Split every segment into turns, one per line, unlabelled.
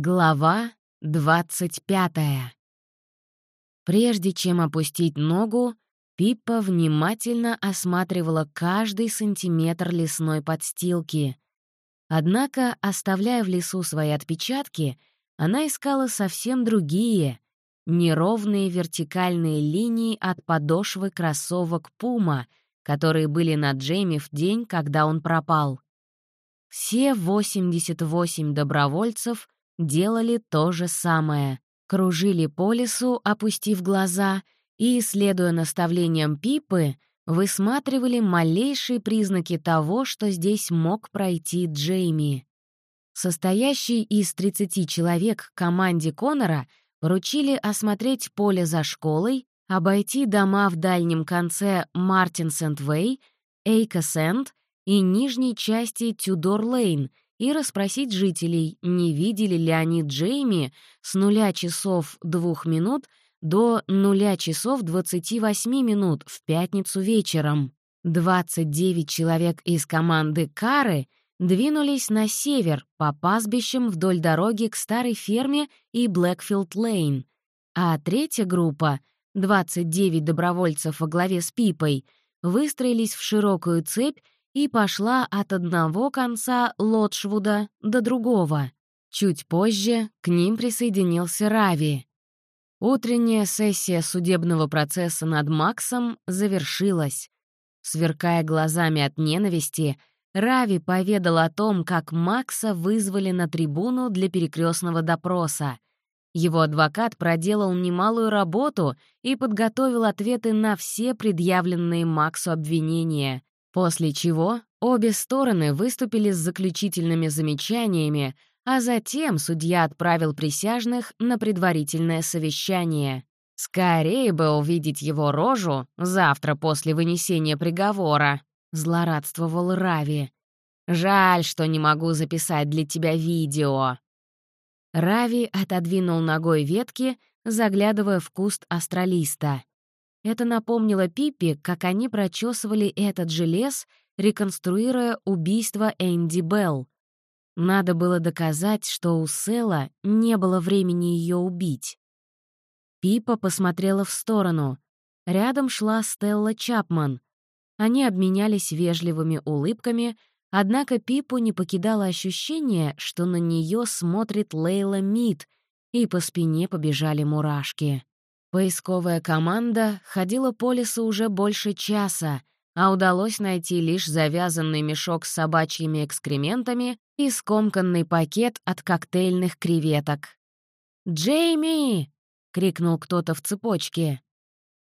Глава двадцать пятая. Прежде чем опустить ногу, Пиппа внимательно осматривала каждый сантиметр лесной подстилки. Однако, оставляя в лесу свои отпечатки, она искала совсем другие, неровные вертикальные линии от подошвы кроссовок «Пума», которые были на Джейми в день, когда он пропал. Все 88 добровольцев — делали то же самое. Кружили по лесу, опустив глаза, и, следуя наставлениям Пипы, высматривали малейшие признаки того, что здесь мог пройти Джейми. Состоящий из 30 человек команде Конора поручили осмотреть поле за школой, обойти дома в дальнем конце Мартинсент-Вэй, Эйка-Сент и нижней части Тюдор-Лейн — и расспросить жителей, не видели ли они Джейми с нуля часов двух минут до нуля часов 28 минут в пятницу вечером. 29 человек из команды Кары двинулись на север по пастбищам вдоль дороги к старой ферме и Блэкфилд-Лейн, а третья группа, 29 добровольцев во главе с Пипой, выстроились в широкую цепь и пошла от одного конца Лотшвуда до другого. Чуть позже к ним присоединился Рави. Утренняя сессия судебного процесса над Максом завершилась. Сверкая глазами от ненависти, Рави поведал о том, как Макса вызвали на трибуну для перекрестного допроса. Его адвокат проделал немалую работу и подготовил ответы на все предъявленные Максу обвинения, После чего обе стороны выступили с заключительными замечаниями, а затем судья отправил присяжных на предварительное совещание. «Скорее бы увидеть его рожу завтра после вынесения приговора», — злорадствовал Рави. «Жаль, что не могу записать для тебя видео». Рави отодвинул ногой ветки, заглядывая в куст астралиста. Это напомнило Пиппи, как они прочесывали этот же лес, реконструируя убийство Энди Белл. Надо было доказать, что у Села не было времени ее убить. Пипа посмотрела в сторону. Рядом шла Стелла Чапман. Они обменялись вежливыми улыбками, однако Пипу не покидало ощущение, что на нее смотрит Лейла Мид, и по спине побежали мурашки. Поисковая команда ходила по лесу уже больше часа, а удалось найти лишь завязанный мешок с собачьими экскрементами и скомканный пакет от коктейльных креветок. «Джейми!» — крикнул кто-то в цепочке.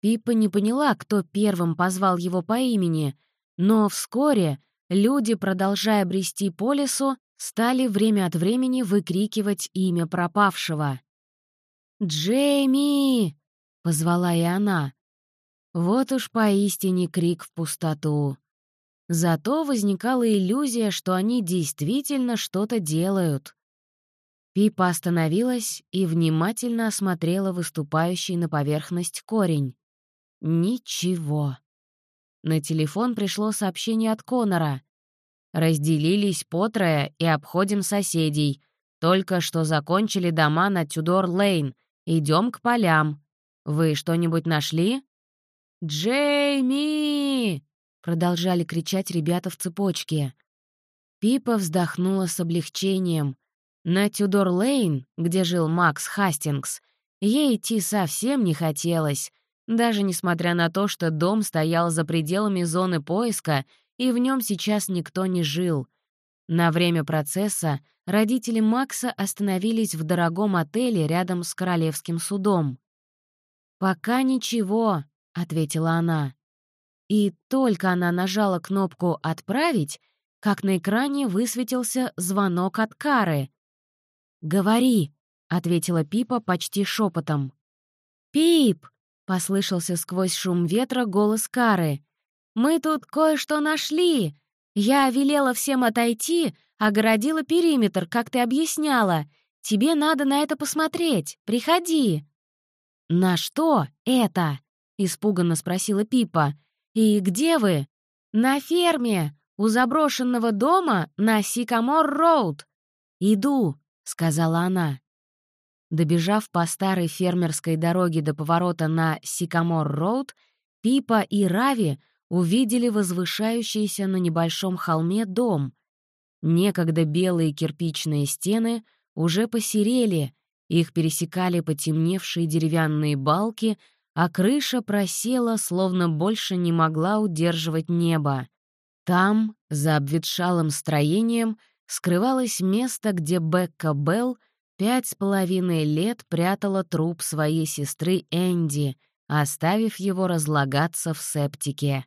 Пиппа не поняла, кто первым позвал его по имени, но вскоре люди, продолжая брести по лесу, стали время от времени выкрикивать имя пропавшего. «Джейми!» — позвала и она. Вот уж поистине крик в пустоту. Зато возникала иллюзия, что они действительно что-то делают. Пипа остановилась и внимательно осмотрела выступающий на поверхность корень. Ничего. На телефон пришло сообщение от Конора. «Разделились по трое и обходим соседей. Только что закончили дома на Тюдор-Лейн. Идем к полям. Вы что-нибудь нашли?» «Джейми!» — продолжали кричать ребята в цепочке. Пипа вздохнула с облегчением. На Тюдор-Лейн, где жил Макс Хастингс, ей идти совсем не хотелось, даже несмотря на то, что дом стоял за пределами зоны поиска, и в нем сейчас никто не жил. На время процесса родители Макса остановились в дорогом отеле рядом с Королевским судом. «Пока ничего», — ответила она. И только она нажала кнопку «Отправить», как на экране высветился звонок от Кары. «Говори», — ответила Пипа почти шепотом. «Пип!» — послышался сквозь шум ветра голос Кары. «Мы тут кое-что нашли. Я велела всем отойти, огородила периметр, как ты объясняла. Тебе надо на это посмотреть. Приходи». «На что это?» — испуганно спросила Пипа. «И где вы?» «На ферме, у заброшенного дома на Сикамор-Роуд». «Иду», — сказала она. Добежав по старой фермерской дороге до поворота на Сикамор-Роуд, Пипа и Рави увидели возвышающийся на небольшом холме дом. Некогда белые кирпичные стены уже посерели, их пересекали потемневшие деревянные балки, а крыша просела, словно больше не могла удерживать небо. Там, за обветшалым строением, скрывалось место, где Бекка Белл пять с половиной лет прятала труп своей сестры Энди, оставив его разлагаться в септике.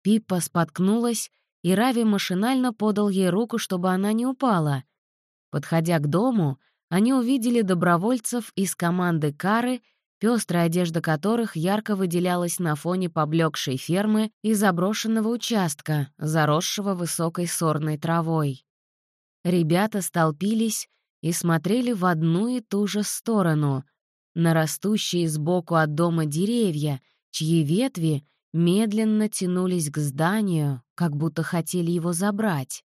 Пиппа споткнулась, и Рави машинально подал ей руку, чтобы она не упала. Подходя к дому, они увидели добровольцев из команды Кары, пестрая одежда которых ярко выделялась на фоне поблекшей фермы и заброшенного участка, заросшего высокой сорной травой. Ребята столпились и смотрели в одну и ту же сторону, на растущие сбоку от дома деревья, чьи ветви медленно тянулись к зданию, как будто хотели его забрать.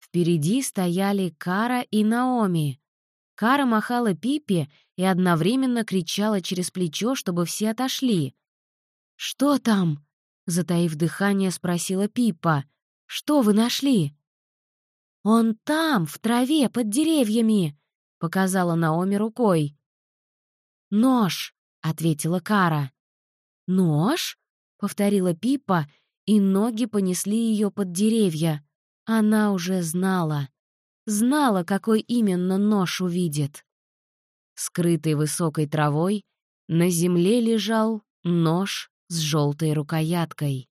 Впереди стояли Кара и Наоми. Кара махала Пипе и одновременно кричала через плечо, чтобы все отошли. «Что там?» — затаив дыхание, спросила Пипа. «Что вы нашли?» «Он там, в траве, под деревьями!» — показала Наоми рукой. «Нож!» — ответила Кара. «Нож?» — повторила Пипа, и ноги понесли ее под деревья. Она уже знала. Знала, какой именно нож увидит. Скрытый высокой травой, на земле лежал нож с желтой рукояткой.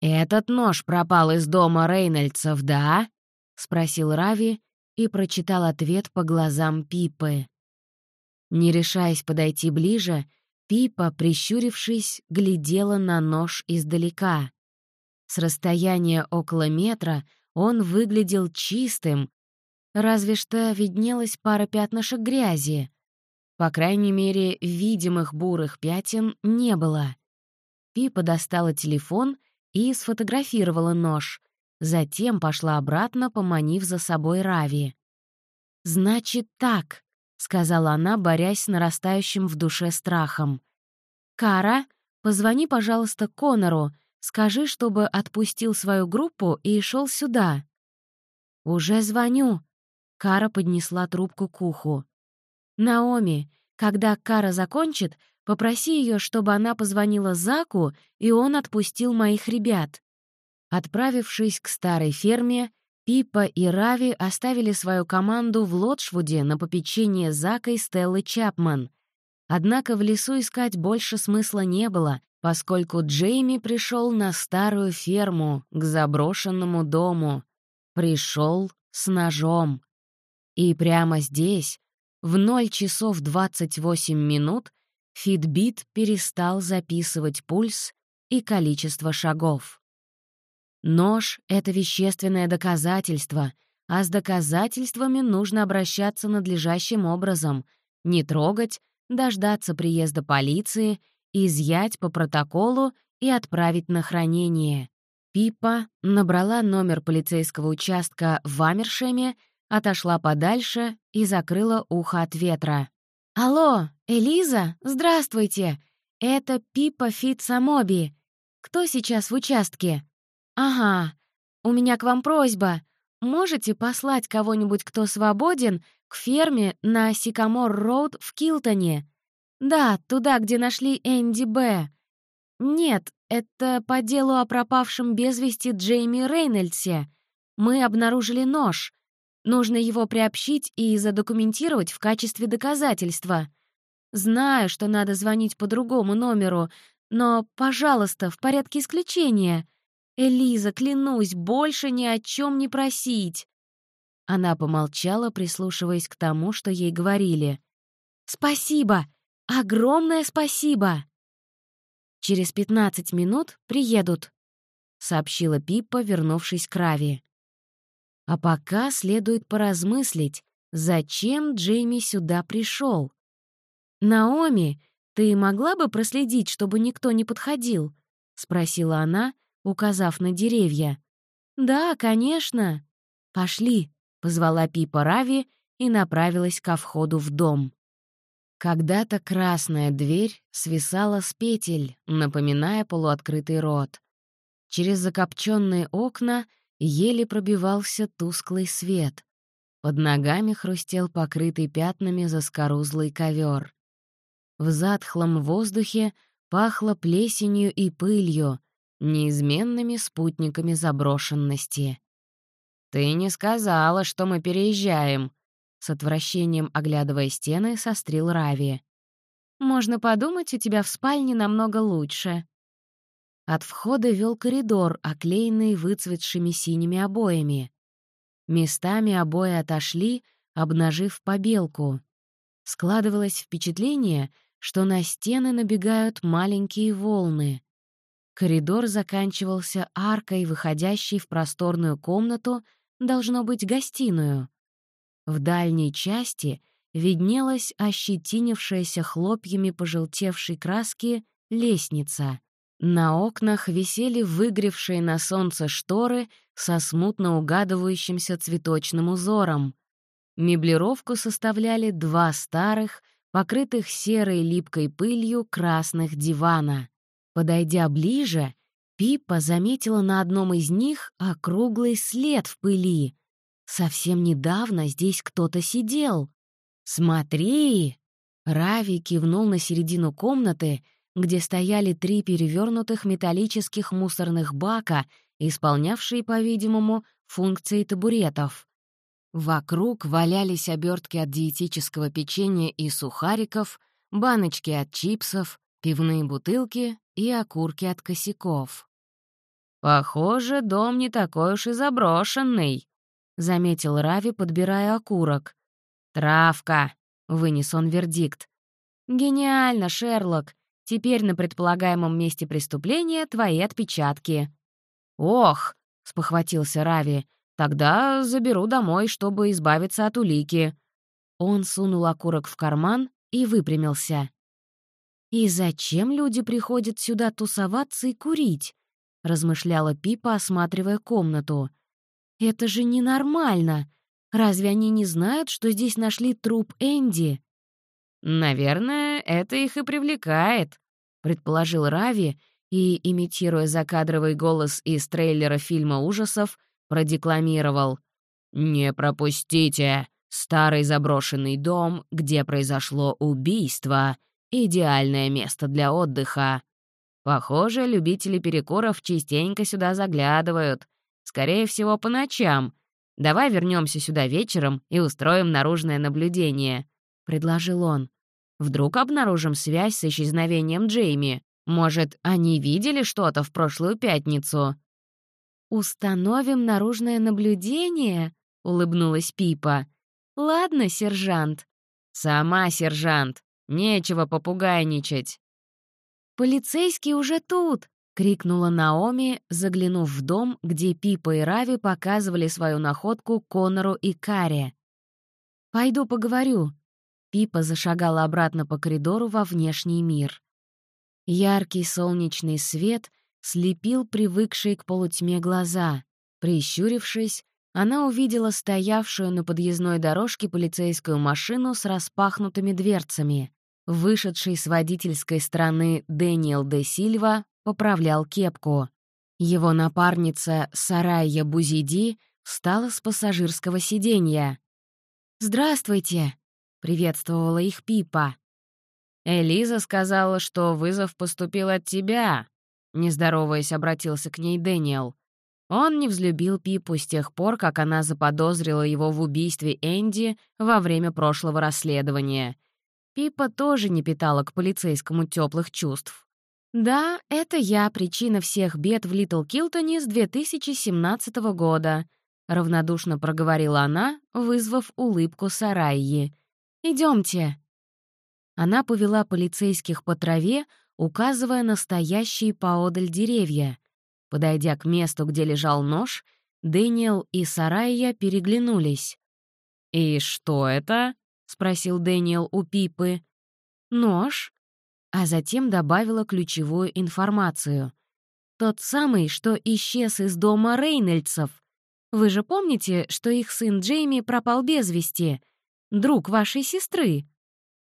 «Этот нож пропал из дома Рейнольдсов, да?» — спросил Рави и прочитал ответ по глазам Пипы. Не решаясь подойти ближе, Пипа, прищурившись, глядела на нож издалека. С расстояния около метра он выглядел чистым, разве что виднелась пара пятнышек грязи. По крайней мере, видимых бурых пятен не было. Пипа достала телефон и сфотографировала нож, затем пошла обратно, поманив за собой Рави. «Значит так», — сказала она, борясь с нарастающим в душе страхом. «Кара, позвони, пожалуйста, Конору, скажи, чтобы отпустил свою группу и шел сюда». «Уже звоню», — Кара поднесла трубку к уху. «Наоми, когда Кара закончит, попроси ее, чтобы она позвонила Заку, и он отпустил моих ребят». Отправившись к старой ферме, Пипа и Рави оставили свою команду в Лотшвуде на попечение Зака и Стеллы Чапман. Однако в лесу искать больше смысла не было, поскольку Джейми пришел на старую ферму, к заброшенному дому. Пришел с ножом. И прямо здесь, в 0 часов 28 минут, Фитбит перестал записывать пульс и количество шагов. Нож — это вещественное доказательство, а с доказательствами нужно обращаться надлежащим образом, не трогать, дождаться приезда полиции, изъять по протоколу и отправить на хранение. Пипа набрала номер полицейского участка в Амершеме, отошла подальше и закрыла ухо от ветра. «Алло, Элиза, здравствуйте! Это Пипа Фитсамоби. Кто сейчас в участке?» «Ага, у меня к вам просьба. Можете послать кого-нибудь, кто свободен, к ферме на Сикамор-Роуд в Килтоне? Да, туда, где нашли Энди Б. Нет, это по делу о пропавшем без вести Джейми Рейнольдсе. Мы обнаружили нож. Нужно его приобщить и задокументировать в качестве доказательства. Знаю, что надо звонить по другому номеру, но, пожалуйста, в порядке исключения. «Элиза, клянусь, больше ни о чем не просить!» Она помолчала, прислушиваясь к тому, что ей говорили. «Спасибо! Огромное спасибо!» «Через пятнадцать минут приедут», — сообщила Пиппа, вернувшись к Рави. «А пока следует поразмыслить, зачем Джейми сюда пришел. «Наоми, ты могла бы проследить, чтобы никто не подходил?» — спросила она, указав на деревья. «Да, конечно. Пошли», позвала Пипа Рави и направилась ко входу в дом. Когда-то красная дверь свисала с петель, напоминая полуоткрытый рот. Через закопченные окна еле пробивался тусклый свет. Под ногами хрустел покрытый пятнами заскорузлый ковер. В затхлом воздухе пахло плесенью и пылью, неизменными спутниками заброшенности. «Ты не сказала, что мы переезжаем», — с отвращением оглядывая стены, сострил Рави. «Можно подумать, у тебя в спальне намного лучше». От входа вел коридор, оклеенный выцветшими синими обоями. Местами обои отошли, обнажив побелку. Складывалось впечатление, что на стены набегают маленькие волны. Коридор заканчивался аркой, выходящей в просторную комнату, должно быть, гостиную. В дальней части виднелась ощетинившаяся хлопьями пожелтевшей краски лестница. На окнах висели выгревшие на солнце шторы со смутно угадывающимся цветочным узором. Меблировку составляли два старых, покрытых серой липкой пылью красных дивана. Подойдя ближе, Пиппа заметила на одном из них округлый след в пыли. Совсем недавно здесь кто-то сидел. «Смотри!» Рави кивнул на середину комнаты, где стояли три перевернутых металлических мусорных бака, исполнявшие, по-видимому, функции табуретов. Вокруг валялись обертки от диетического печенья и сухариков, баночки от чипсов, пивные бутылки и окурки от косяков. «Похоже, дом не такой уж и заброшенный», — заметил Рави, подбирая окурок. «Травка», — вынес он вердикт. «Гениально, Шерлок. Теперь на предполагаемом месте преступления твои отпечатки». «Ох», — спохватился Рави, — «тогда заберу домой, чтобы избавиться от улики». Он сунул окурок в карман и выпрямился. «И зачем люди приходят сюда тусоваться и курить?» — размышляла Пипа, осматривая комнату. «Это же ненормально! Разве они не знают, что здесь нашли труп Энди?» «Наверное, это их и привлекает», — предположил Рави и, имитируя закадровый голос из трейлера фильма ужасов, продекламировал «Не пропустите! Старый заброшенный дом, где произошло убийство. Идеальное место для отдыха. Похоже, любители перекуров частенько сюда заглядывают. Скорее всего, по ночам. Давай вернемся сюда вечером и устроим наружное наблюдение», — предложил он. «Вдруг обнаружим связь с исчезновением Джейми. Может, они видели что-то в прошлую пятницу?» «Установим наружное наблюдение?» — улыбнулась Пипа. «Ладно, сержант». «Сама сержант. Нечего попугайничать». «Полицейский уже тут!» — крикнула Наоми, заглянув в дом, где Пипа и Рави показывали свою находку Конору и Каре. «Пойду поговорю». Пипа зашагала обратно по коридору во внешний мир. Яркий солнечный свет слепил привыкшие к полутьме глаза. Прищурившись, она увидела стоявшую на подъездной дорожке полицейскую машину с распахнутыми дверцами. Вышедший с водительской стороны Дэниел де Сильва поправлял кепку. Его напарница Сарайя Бузиди встала с пассажирского сиденья. «Здравствуйте!» — приветствовала их Пипа. «Элиза сказала, что вызов поступил от тебя», — не здороваясь, обратился к ней Дэниел. Он не взлюбил Пипу с тех пор, как она заподозрила его в убийстве Энди во время прошлого расследования — Пипа тоже не питала к полицейскому теплых чувств. «Да, это я причина всех бед в Литл Килтоне с 2017 года», — равнодушно проговорила она, вызвав улыбку Сарайи. Идемте. Она повела полицейских по траве, указывая на стоящие поодаль деревья. Подойдя к месту, где лежал нож, Дэниел и Сарайя переглянулись. «И что это?» — спросил Дэниел у Пипы. «Нож?» А затем добавила ключевую информацию. «Тот самый, что исчез из дома Рейнольдсов. Вы же помните, что их сын Джейми пропал без вести? Друг вашей сестры?»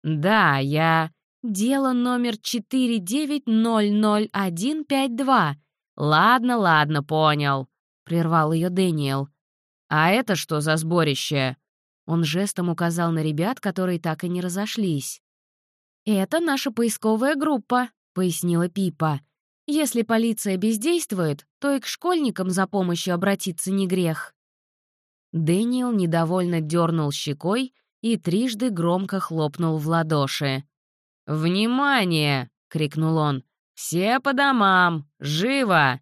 «Да, я...» «Дело номер 4900152. Ладно, ладно, понял», — прервал ее Дэниел. «А это что за сборище?» Он жестом указал на ребят, которые так и не разошлись. «Это наша поисковая группа», — пояснила Пипа. «Если полиция бездействует, то и к школьникам за помощью обратиться не грех». Дэниел недовольно дернул щекой и трижды громко хлопнул в ладоши. «Внимание!» — крикнул он. «Все по домам! Живо!»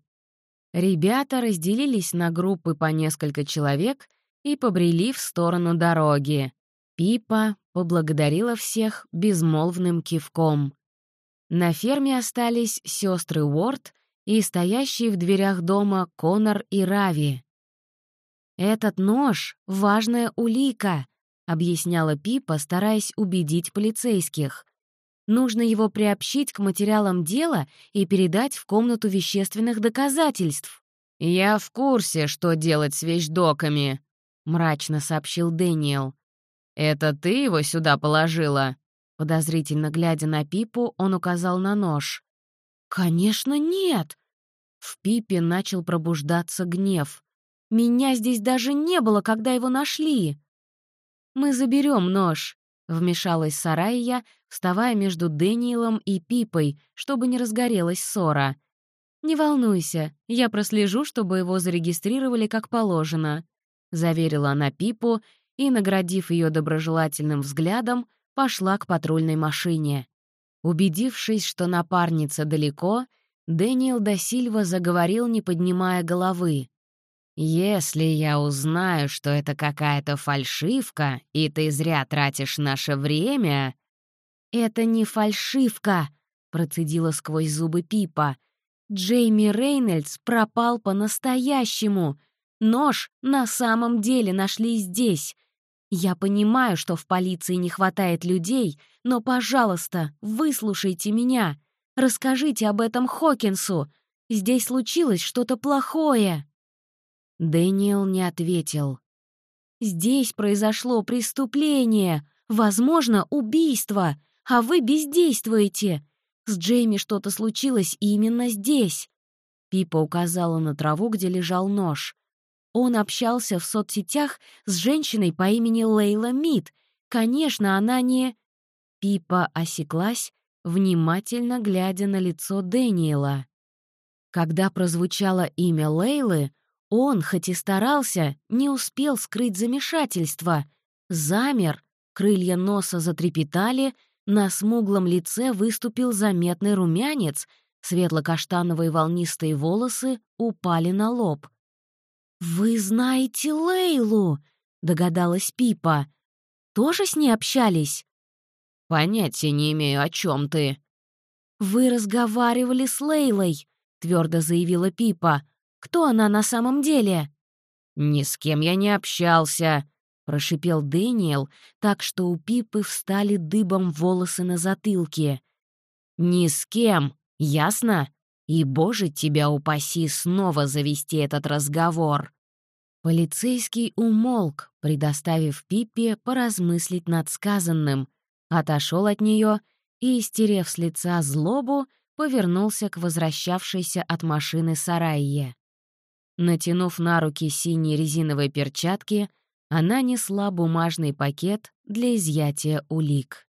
Ребята разделились на группы по несколько человек и побрели в сторону дороги. Пипа поблагодарила всех безмолвным кивком. На ферме остались сестры Уорд и стоящие в дверях дома Конор и Рави. «Этот нож — важная улика», — объясняла Пипа, стараясь убедить полицейских. «Нужно его приобщить к материалам дела и передать в комнату вещественных доказательств». «Я в курсе, что делать с вещдоками», — мрачно сообщил Дэниел. «Это ты его сюда положила?» Подозрительно глядя на Пипу, он указал на нож. «Конечно, нет!» В Пипе начал пробуждаться гнев. «Меня здесь даже не было, когда его нашли!» «Мы заберем нож», — вмешалась Сарайя, вставая между Дэниелом и Пипой, чтобы не разгорелась ссора. «Не волнуйся, я прослежу, чтобы его зарегистрировали как положено», — заверила она Пипу и, наградив ее доброжелательным взглядом, пошла к патрульной машине. Убедившись, что напарница далеко, Дэниел да Сильва заговорил, не поднимая головы. «Если я узнаю, что это какая-то фальшивка, и ты зря тратишь наше время...» «Это не фальшивка», — процедила сквозь зубы Пипа. «Джейми Рейнольдс пропал по-настоящему. Нож на самом деле нашли здесь. Я понимаю, что в полиции не хватает людей, но, пожалуйста, выслушайте меня. Расскажите об этом Хокинсу. Здесь случилось что-то плохое». Дэниел не ответил. «Здесь произошло преступление, возможно, убийство, а вы бездействуете. С Джейми что-то случилось именно здесь». Пипа указала на траву, где лежал нож. Он общался в соцсетях с женщиной по имени Лейла Мид. Конечно, она не... Пипа осеклась, внимательно глядя на лицо Дэниела. Когда прозвучало имя Лейлы, он, хоть и старался, не успел скрыть замешательство. Замер, крылья носа затрепетали, на смуглом лице выступил заметный румянец, светло-каштановые волнистые волосы упали на лоб — «Вы знаете Лейлу?» — догадалась Пипа. «Тоже с ней общались?» «Понятия не имею, о чем ты». «Вы разговаривали с Лейлой», — твердо заявила Пипа. «Кто она на самом деле?» «Ни с кем я не общался», — прошипел Дэниел, так что у Пипы встали дыбом волосы на затылке. «Ни с кем, ясно?» И, боже, тебя упаси снова завести этот разговор. Полицейский умолк, предоставив Пиппе поразмыслить над сказанным, отошел от нее и, стерев с лица злобу, повернулся к возвращавшейся от машины Сарайе. Натянув на руки синие резиновые перчатки, она несла бумажный пакет для изъятия улик.